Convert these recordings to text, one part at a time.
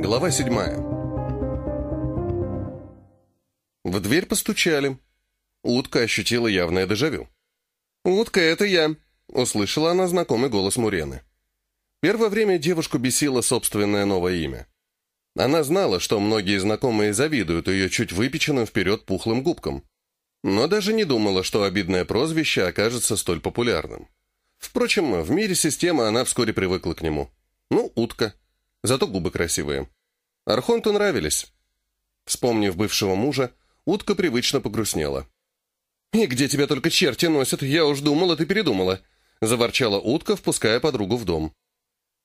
Глава седьмая. В дверь постучали. Утка ощутила явное дежавю. «Утка, это я!» — услышала она знакомый голос Мурены. Первое время девушку бесило собственное новое имя. Она знала, что многие знакомые завидуют ее чуть выпеченным вперед пухлым губкам. Но даже не думала, что обидное прозвище окажется столь популярным. Впрочем, в мире системы она вскоре привыкла к нему. Ну, утка. Зато губы красивые. Архонту нравились. Вспомнив бывшего мужа, утка привычно погрустнела. «И где тебя только черти носят? Я уж думала, ты передумала», — заворчала утка, впуская подругу в дом.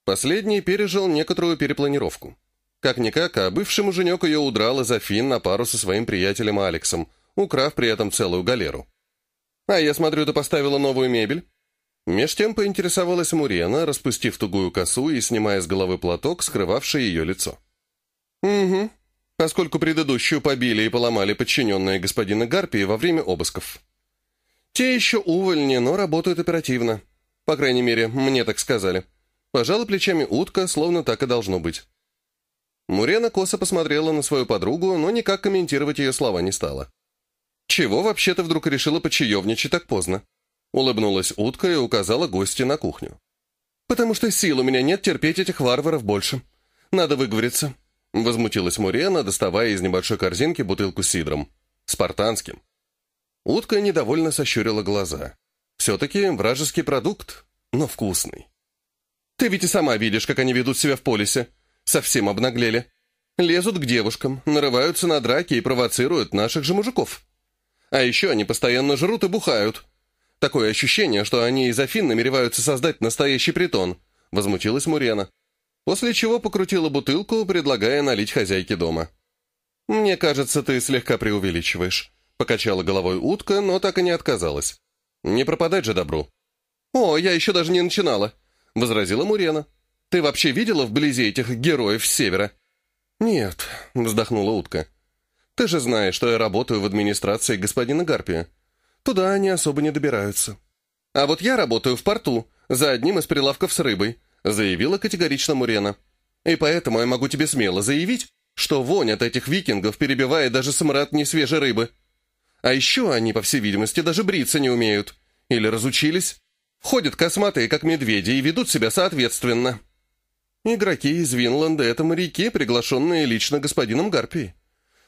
Последний пережил некоторую перепланировку. Как-никак, а бывший муженек ее удрал из Афин на пару со своим приятелем Алексом, украв при этом целую галеру. «А я смотрю, ты поставила новую мебель?» Меж тем поинтересовалась Мурена, распустив тугую косу и снимая с головы платок, скрывавший ее лицо. «Угу, поскольку предыдущую побили и поломали подчиненные господина Гарпии во время обысков. Те еще увольни, но работают оперативно. По крайней мере, мне так сказали. Пожала плечами утка, словно так и должно быть». Мурена косо посмотрела на свою подругу, но никак комментировать ее слова не стала. «Чего вообще-то вдруг решила почаевничать так поздно?» Улыбнулась утка и указала гости на кухню. «Потому что сил у меня нет терпеть этих варваров больше. Надо выговориться». Возмутилась Мурена, доставая из небольшой корзинки бутылку с сидром. Спартанским. Утка недовольно сощурила глаза. Все-таки вражеский продукт, но вкусный. «Ты ведь и сама видишь, как они ведут себя в полисе. Совсем обнаглели. Лезут к девушкам, нарываются на драки и провоцируют наших же мужиков. А еще они постоянно жрут и бухают. Такое ощущение, что они из Афин намереваются создать настоящий притон», — возмутилась Мурена. После чего покрутила бутылку, предлагая налить хозяйке дома. «Мне кажется, ты слегка преувеличиваешь», — покачала головой утка, но так и не отказалась. «Не пропадать же добру». «О, я еще даже не начинала», — возразила Мурена. «Ты вообще видела вблизи этих героев с севера?» «Нет», — вздохнула утка. «Ты же знаешь, что я работаю в администрации господина Гарпия. Туда они особо не добираются. А вот я работаю в порту, за одним из прилавков с рыбой, заявила категорично Мурена. И поэтому я могу тебе смело заявить, что вонь от этих викингов перебивает даже смрад несвежей рыбы. А еще они, по всей видимости, даже бриться не умеют. Или разучились. Ходят косматые, как медведи, и ведут себя соответственно. Игроки из Винланда — это моряки, приглашенные лично господином Гарпией.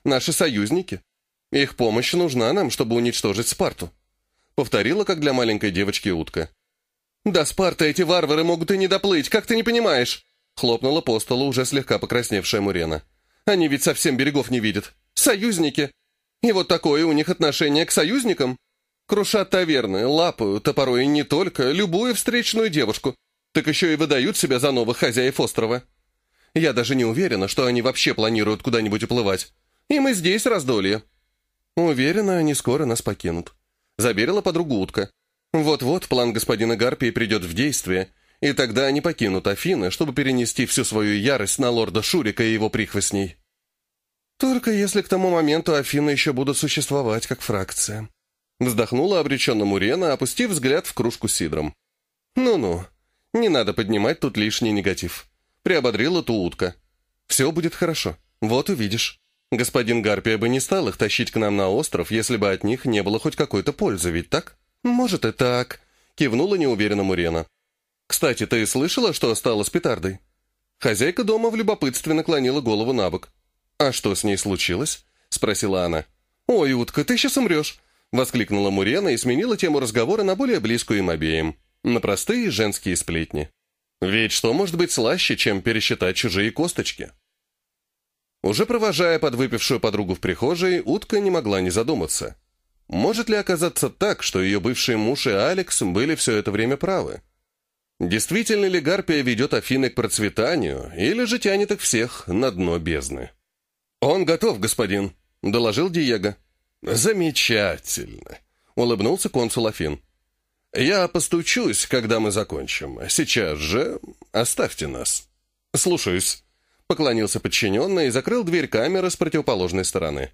Наши союзники. Их помощь нужна нам, чтобы уничтожить Спарту. Повторила, как для маленькой девочки утка. «До Спарты эти варвары могут и не доплыть, как ты не понимаешь?» Хлопнула по столу уже слегка покрасневшая Мурена. «Они ведь совсем берегов не видят. Союзники! И вот такое у них отношение к союзникам. Крушат таверны, лапают, а порой и не только, любую встречную девушку, так еще и выдают себя за новых хозяев острова. Я даже не уверена, что они вообще планируют куда-нибудь уплывать. Им и здесь раздолье. «Уверена, они скоро нас покинут», — заверила подругу утка. «Вот-вот план господина Гарпии придет в действие, и тогда они покинут Афины, чтобы перенести всю свою ярость на лорда Шурика и его прихвостней». «Только если к тому моменту Афины еще будут существовать как фракция», — вздохнула обреченно Мурена, опустив взгляд в кружку сидром. «Ну-ну, не надо поднимать тут лишний негатив», — приободрила ту утка. «Все будет хорошо, вот увидишь». Господин Гарпия бы не стал их тащить к нам на остров, если бы от них не было хоть какой-то пользы, ведь так? Может и так, кивнула неуверенно Мурена. Кстати, ты слышала, что стало с петардой? Хозяйка дома в любопытстве наклонила голову на бок. «А что с ней случилось?» — спросила она. «Ой, утка, ты сейчас умрешь!» — воскликнула Мурена и сменила тему разговора на более близкую им обеим. На простые женские сплетни. Ведь что может быть слаще, чем пересчитать чужие косточки? Уже провожая подвыпившую подругу в прихожей, утка не могла не задуматься. Может ли оказаться так, что ее бывший муж и Алекс были все это время правы? Действительно ли Гарпия ведет Афины к процветанию, или же тянет их всех на дно бездны? «Он готов, господин», — доложил Диего. «Замечательно», — улыбнулся консул Афин. «Я постучусь, когда мы закончим. Сейчас же оставьте нас». «Слушаюсь», поклонился подчиненный и закрыл дверь камеры с противоположной стороны.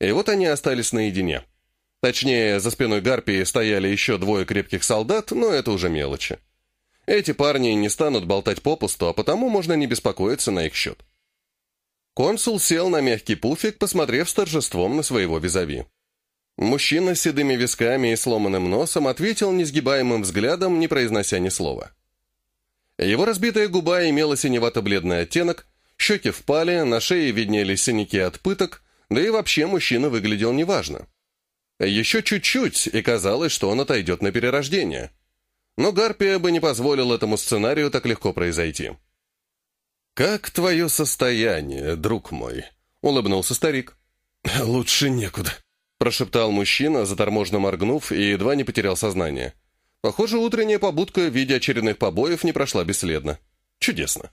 И вот они остались наедине. Точнее, за спиной Гарпии стояли еще двое крепких солдат, но это уже мелочи. Эти парни не станут болтать попусту, а потому можно не беспокоиться на их счет. Консул сел на мягкий пуфик, посмотрев с торжеством на своего визави. Мужчина с седыми висками и сломанным носом ответил несгибаемым взглядом, не произнося ни слова. Его разбитая губа имела синевато-бледный оттенок, щеки впали, на шее виднелись синяки от пыток, да и вообще мужчина выглядел неважно. Еще чуть-чуть, и казалось, что он отойдет на перерождение. Но Гарпия бы не позволил этому сценарию так легко произойти. «Как твое состояние, друг мой?» — улыбнулся старик. «Лучше некуда», — прошептал мужчина, заторможенно моргнув, и едва не потерял сознание. Похоже, утренняя побудка в виде очередных побоев не прошла бесследно. Чудесно.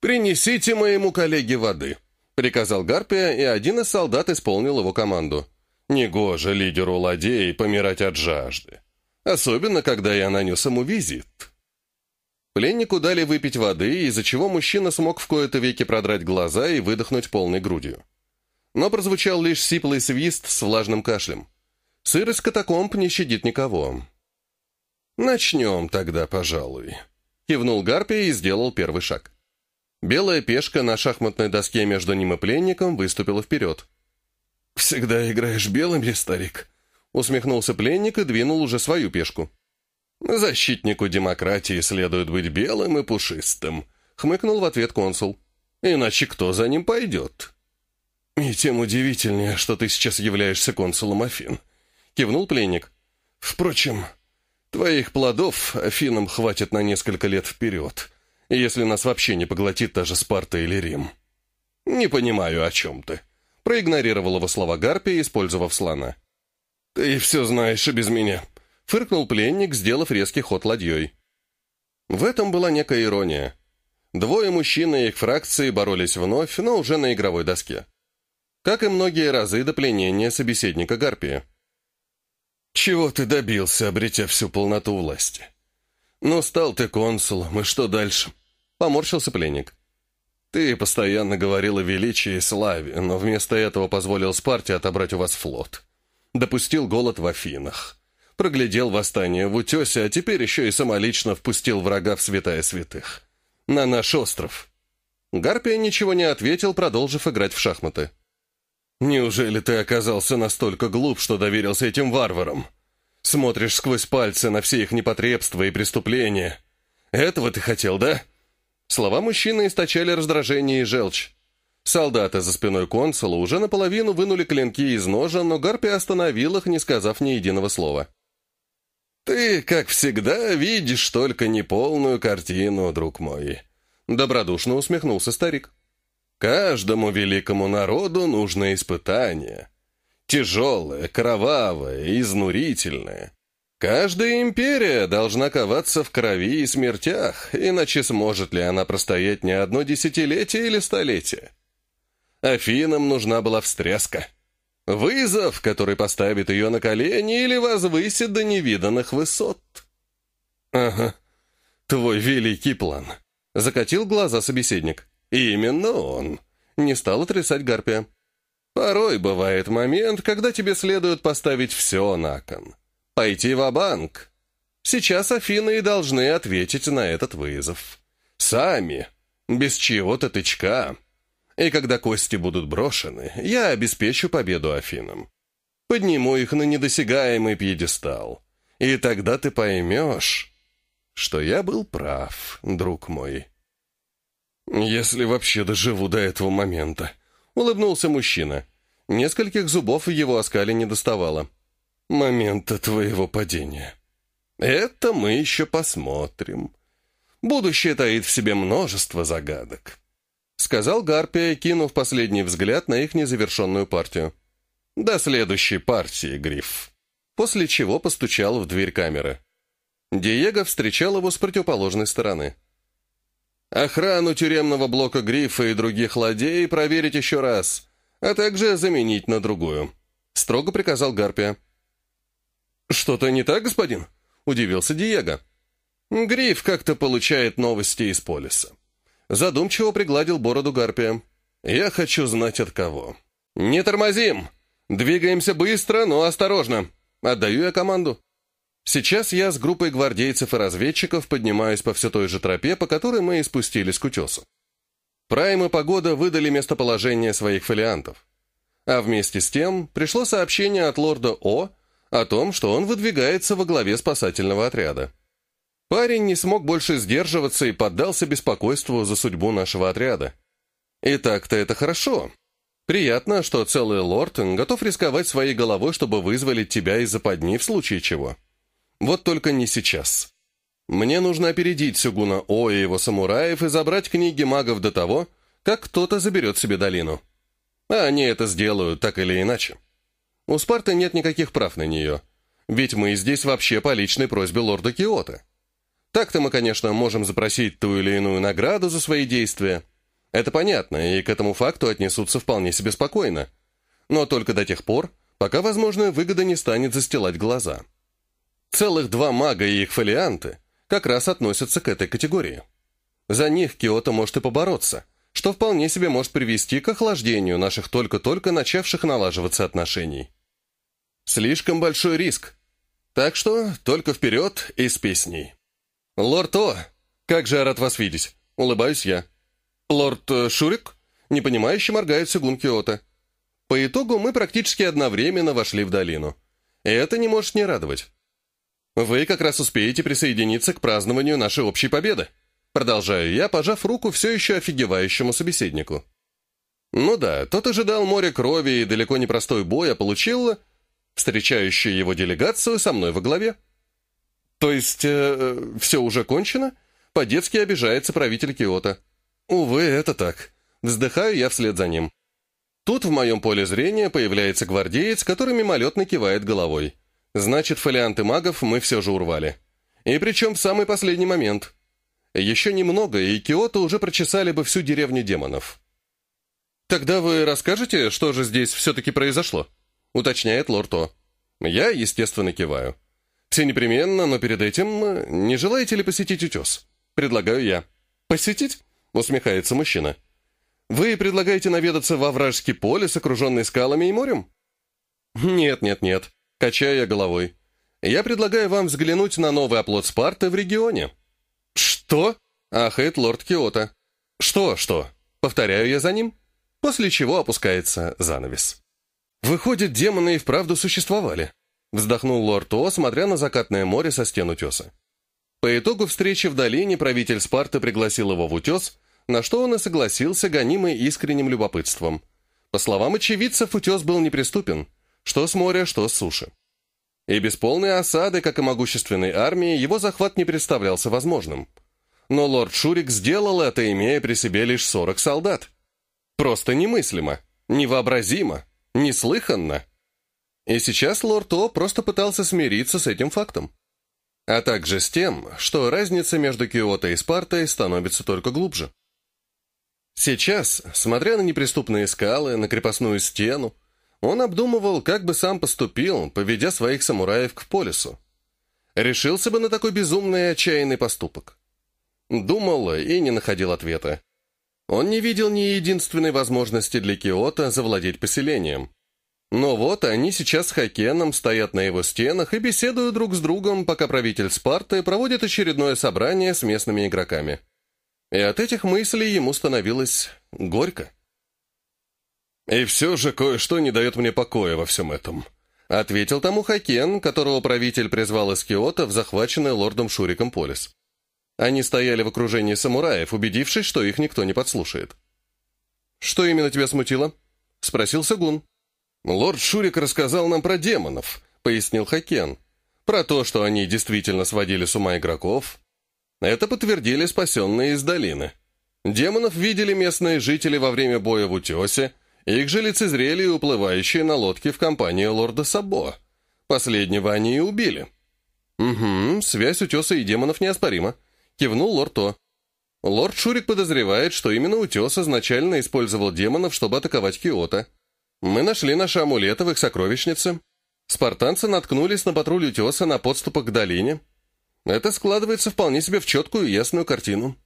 «Принесите моему коллеге воды», — приказал Гарпия, и один из солдат исполнил его команду. «Негоже лидеру ладей помирать от жажды. Особенно, когда я нанес ему визит». Пленнику дали выпить воды, из-за чего мужчина смог в кои-то веки продрать глаза и выдохнуть полной грудью. Но прозвучал лишь сиплый свист с влажным кашлем. Сырость катакомб не щадит никого. «Начнем тогда, пожалуй», — кивнул Гарпий и сделал первый шаг. Белая пешка на шахматной доске между ним и пленником выступила вперед. «Всегда играешь белыми, старик?» — усмехнулся пленник и двинул уже свою пешку. «Защитнику демократии следует быть белым и пушистым», — хмыкнул в ответ консул. «Иначе кто за ним пойдет?» «И тем удивительнее, что ты сейчас являешься консулом Афин», — кивнул пленник. «Впрочем, твоих плодов Афинам хватит на несколько лет вперед, если нас вообще не поглотит та же Спарта или Рим». «Не понимаю, о чем ты», — проигнорировал его слова Гарпия, использовав слона. «Ты все знаешь и без меня», Фыркнул пленник, сделав резкий ход ладьей. В этом была некая ирония. Двое мужчин и их фракции боролись вновь, но уже на игровой доске. Как и многие разы до пленения собеседника Гарпия. «Чего ты добился, обретя всю полноту власти? Ну, стал ты консулом, и что дальше?» Поморщился пленник. «Ты постоянно говорил о величии и славе, но вместо этого позволил Спарте отобрать у вас флот. Допустил голод в Афинах проглядел восстание в утесе, а теперь еще и самолично впустил врага в святая святых. На наш остров. Гарпия ничего не ответил, продолжив играть в шахматы. «Неужели ты оказался настолько глуп, что доверился этим варварам? Смотришь сквозь пальцы на все их непотребства и преступления. Этого ты хотел, да?» Слова мужчины источали раздражение и желчь. Солдаты за спиной консула уже наполовину вынули клинки из ножа, но Гарпия остановил их, не сказав ни единого слова. «Ты, как всегда, видишь только неполную картину, друг мой», — добродушно усмехнулся старик. «Каждому великому народу нужно испытание. Тяжелое, кровавое, изнурительное. Каждая империя должна коваться в крови и смертях, иначе сможет ли она простоять не одно десятилетие или столетие? Афинам нужна была встряска». Вызов, который поставит ее на колени или возвысит до невиданных высот. Ага, твой великий план. Закатил глаза собеседник. Именно он. Не стал отрицать Гарпия. Порой бывает момент, когда тебе следует поставить все на кон. Пойти в банк Сейчас Афины и должны ответить на этот вызов. Сами, без чьего-то тычка. И когда кости будут брошены, я обеспечу победу Афинам. Подниму их на недосягаемый пьедестал. И тогда ты поймешь, что я был прав, друг мой. Если вообще доживу до этого момента, улыбнулся мужчина. Нескольких зубов его оскале не доставало. Момента твоего падения. Это мы еще посмотрим. Будущее таит в себе множество загадок сказал Гарпия, кинув последний взгляд на их незавершенную партию. «До следующей партии, Гриф». После чего постучал в дверь камеры. Диего встречал его с противоположной стороны. «Охрану тюремного блока Грифа и других ладей проверить еще раз, а также заменить на другую», — строго приказал Гарпия. «Что-то не так, господин?» — удивился Диего. «Гриф как-то получает новости из полиса. Задумчиво пригладил бороду Гарпия. «Я хочу знать от кого». «Не тормозим! Двигаемся быстро, но осторожно. Отдаю я команду». Сейчас я с группой гвардейцев и разведчиков поднимаюсь по все той же тропе, по которой мы и спустились к утесу. Прайм и Погода выдали местоположение своих фолиантов. А вместе с тем пришло сообщение от лорда О о том, что он выдвигается во главе спасательного отряда. Парень не смог больше сдерживаться и поддался беспокойству за судьбу нашего отряда. И так-то это хорошо. Приятно, что целый лорд готов рисковать своей головой, чтобы вызволить тебя из западни в случае чего. Вот только не сейчас. Мне нужно опередить Сюгуна О и его самураев и забрать книги магов до того, как кто-то заберет себе долину. А они это сделают, так или иначе. У Спарты нет никаких прав на нее. Ведь мы здесь вообще по личной просьбе лорда Киота. Так-то мы, конечно, можем запросить ту или иную награду за свои действия. Это понятно, и к этому факту отнесутся вполне себе спокойно. Но только до тех пор, пока возможная выгода не станет застилать глаза. Целых два мага и их фолианты как раз относятся к этой категории. За них Киото может и побороться, что вполне себе может привести к охлаждению наших только-только начавших налаживаться отношений. Слишком большой риск. Так что только вперед и с песней. «Лорд О, как же я рад вас видеть!» — улыбаюсь я. «Лорд э, Шурик?» — непонимающе моргает Сюгун Киото. По итогу мы практически одновременно вошли в долину. И это не может не радовать. Вы как раз успеете присоединиться к празднованию нашей общей победы. Продолжаю я, пожав руку все еще офигевающему собеседнику. Ну да, тот ожидал море крови и далеко не простой бой, а получил встречающую его делегацию со мной во главе. То есть, э, все уже кончено? По-детски обижается правитель Киота. Увы, это так. Вздыхаю я вслед за ним. Тут в моем поле зрения появляется гвардеец, который мимолетно кивает головой. Значит, фолианты магов мы все же урвали. И причем в самый последний момент. Еще немного, и Киото уже прочесали бы всю деревню демонов. «Тогда вы расскажете, что же здесь все-таки произошло?» — уточняет лорд О. Я, естественно, киваю. «Все непременно, но перед этим не желаете ли посетить утес?» Предлагаю я. «Посетить?» — усмехается мужчина. «Вы предлагаете наведаться во вражеский полис, окруженный скалами и морем?» «Нет, нет, нет», — качаю я головой. «Я предлагаю вам взглянуть на новый оплот Спарты в регионе». «Что?» — ахает лорд Киота. «Что, что?» — повторяю я за ним, после чего опускается занавес. «Выходит, демоны и вправду существовали. Вздохнул лорд О, смотря на закатное море со стен утеса. По итогу встречи в долине правитель Спарты пригласил его в утес, на что он и согласился, гонимый искренним любопытством. По словам очевидцев, утес был неприступен, что с моря, что с суши. И без полной осады, как и могущественной армии, его захват не представлялся возможным. Но лорд Шурик сделал это, имея при себе лишь 40 солдат. Просто немыслимо, невообразимо, неслыханно. И сейчас лорд О просто пытался смириться с этим фактом. А также с тем, что разница между Киото и Спартой становится только глубже. Сейчас, смотря на неприступные скалы, на крепостную стену, он обдумывал, как бы сам поступил, поведя своих самураев к полюсу. Решился бы на такой безумный и отчаянный поступок. Думал и не находил ответа. Он не видел ни единственной возможности для Киото завладеть поселением. Но вот они сейчас с Хакеном стоят на его стенах и беседуют друг с другом, пока правитель Спарты проводит очередное собрание с местными игроками. И от этих мыслей ему становилось горько. «И все же кое-что не дает мне покоя во всем этом», — ответил тому Хакен, которого правитель призвал из Киота в захваченный лордом Шуриком полис. Они стояли в окружении самураев, убедившись, что их никто не подслушает. «Что именно тебя смутило?» — спросил Сагун. «Лорд Шурик рассказал нам про демонов», — пояснил Хакен. «Про то, что они действительно сводили с ума игроков. Это подтвердили спасенные из долины. Демонов видели местные жители во время боя в утесе, их же лицезрели и уплывающие на лодке в компании лорда Сабо. Последнего они и убили». «Угу, связь утеса и демонов неоспорима», — кивнул лорд То. Лорд Шурик подозревает, что именно утес изначально использовал демонов, чтобы атаковать Киото. Мы нашли наши амулеты в их сокровищнице. Спартанцы наткнулись на патруль утеса на подступах к долине. Это складывается вполне себе в четкую и ясную картину.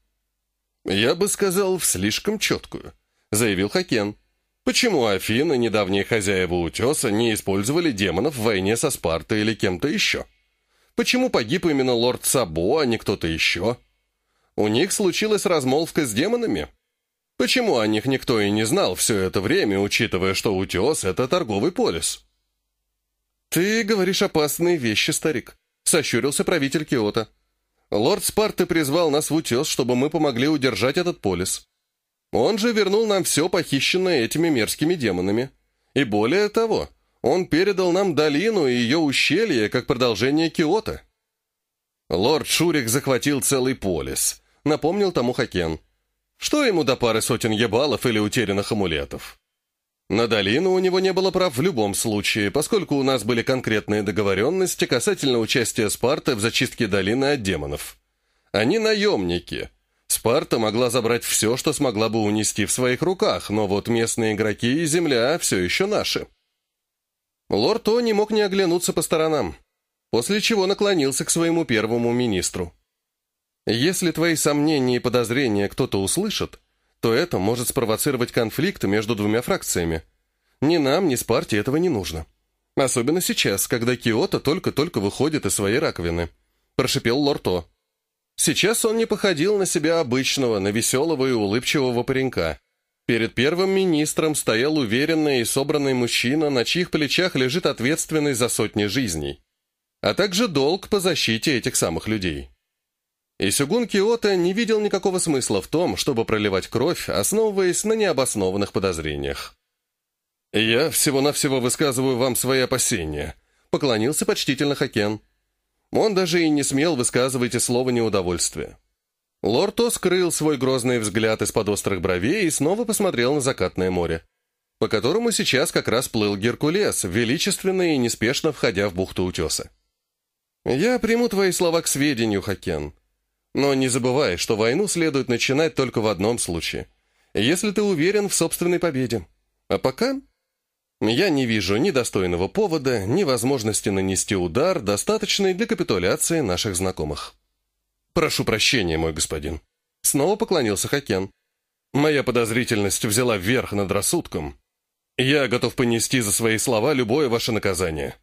«Я бы сказал, в слишком четкую», — заявил Хакен. «Почему Афины, недавние хозяева утеса, не использовали демонов в войне со Спартой или кем-то еще? Почему погиб именно лорд Сабо, а не кто-то еще? У них случилась размолвка с демонами?» Почему о них никто и не знал все это время, учитывая, что утес — это торговый полис? «Ты говоришь опасные вещи, старик», — сощурился правитель Киота. «Лорд Спарты призвал нас в утес, чтобы мы помогли удержать этот полис. Он же вернул нам все похищенное этими мерзкими демонами. И более того, он передал нам долину и ее ущелье как продолжение Киота». «Лорд Шурик захватил целый полис», — напомнил тому Хакен. «Что ему до пары сотен ебалов или утерянных амулетов?» На долину у него не было прав в любом случае, поскольку у нас были конкретные договоренности касательно участия Спарты в зачистке долины от демонов. Они наемники. Спарта могла забрать все, что смогла бы унести в своих руках, но вот местные игроки и земля все еще наши. Лорд О не мог не оглянуться по сторонам после чего наклонился к своему первому министру. «Если твои сомнения и подозрения кто-то услышит, то это может спровоцировать конфликт между двумя фракциями. Ни нам, ни Спарте этого не нужно. Особенно сейчас, когда Киото только-только выходит из своей раковины», – прошипел Лорто. Сейчас он не походил на себя обычного, на веселого и улыбчивого паренька. Перед первым министром стоял уверенный и собранный мужчина, на чьих плечах лежит ответственность за сотни жизней а также долг по защите этих самых людей. И Сюгун Киото не видел никакого смысла в том, чтобы проливать кровь, основываясь на необоснованных подозрениях. «Я всего-навсего высказываю вам свои опасения», — поклонился почтительно Хакен. Он даже и не смел высказывать и слова неудовольствия. Лорд О скрыл свой грозный взгляд из-под острых бровей и снова посмотрел на закатное море, по которому сейчас как раз плыл Геркулес, величественно и неспешно входя в бухту утеса. «Я приму твои слова к сведению, Хакен. Но не забывай, что войну следует начинать только в одном случае, если ты уверен в собственной победе. А пока я не вижу ни достойного повода, ни возможности нанести удар, достаточный для капитуляции наших знакомых. Прошу прощения, мой господин». Снова поклонился Хакен. Моя подозрительность взяла верх над рассудком. Я готов понести за свои слова любое ваше наказание.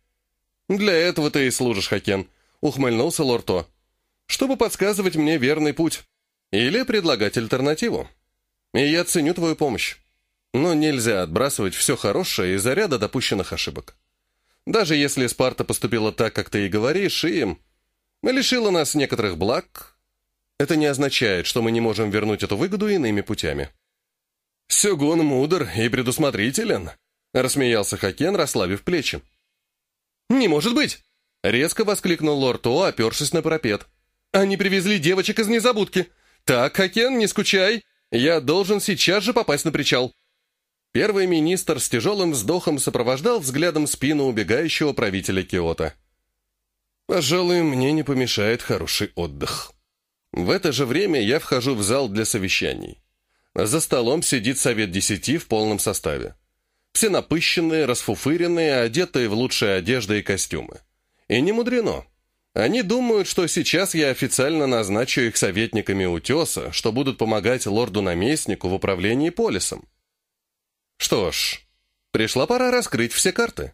«Для этого ты и служишь, Хакен», — ухмыльнулся Лорто. «Чтобы подсказывать мне верный путь. Или предлагать альтернативу. И я ценю твою помощь. Но нельзя отбрасывать все хорошее из-за ряда допущенных ошибок. Даже если Спарта поступила так, как ты и говоришь, и лишила нас некоторых благ, это не означает, что мы не можем вернуть эту выгоду иными путями». «Сёгун мудр и предусмотрителен», — рассмеялся Хакен, расслабив плечи. «Не может быть!» — резко воскликнул лорд О, опершись на парапет. «Они привезли девочек из незабудки. Так, Хакен, не скучай. Я должен сейчас же попасть на причал». Первый министр с тяжелым вздохом сопровождал взглядом спину убегающего правителя Киота. «Пожалуй, мне не помешает хороший отдых». В это же время я вхожу в зал для совещаний. За столом сидит совет десяти в полном составе. Все напыщенные, расфуфыренные, одетые в лучшие одежды и костюмы. И не мудрено. Они думают, что сейчас я официально назначу их советниками утеса, что будут помогать лорду-наместнику в управлении полисом. Что ж, пришла пора раскрыть все карты.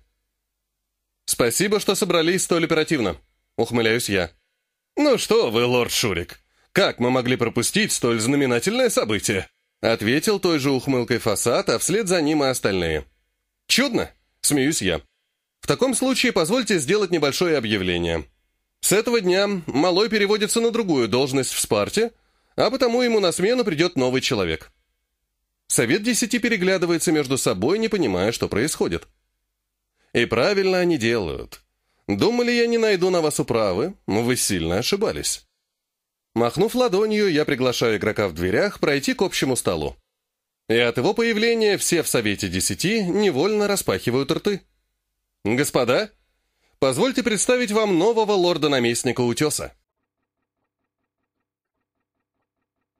«Спасибо, что собрались столь оперативно», — ухмыляюсь я. «Ну что вы, лорд Шурик, как мы могли пропустить столь знаменательное событие?» Ответил той же ухмылкой фасад, а вслед за ним и остальные. «Чудно!» — смеюсь я. «В таком случае позвольте сделать небольшое объявление. С этого дня Малой переводится на другую должность в Спарте, а потому ему на смену придет новый человек». Совет десяти переглядывается между собой, не понимая, что происходит. И правильно они делают. Думали, я не найду на вас управы, вы сильно ошибались. Махнув ладонью, я приглашаю игрока в дверях пройти к общему столу. И от его появления все в Совете Десяти невольно распахивают рты. «Господа, позвольте представить вам нового лорда-наместника Утеса».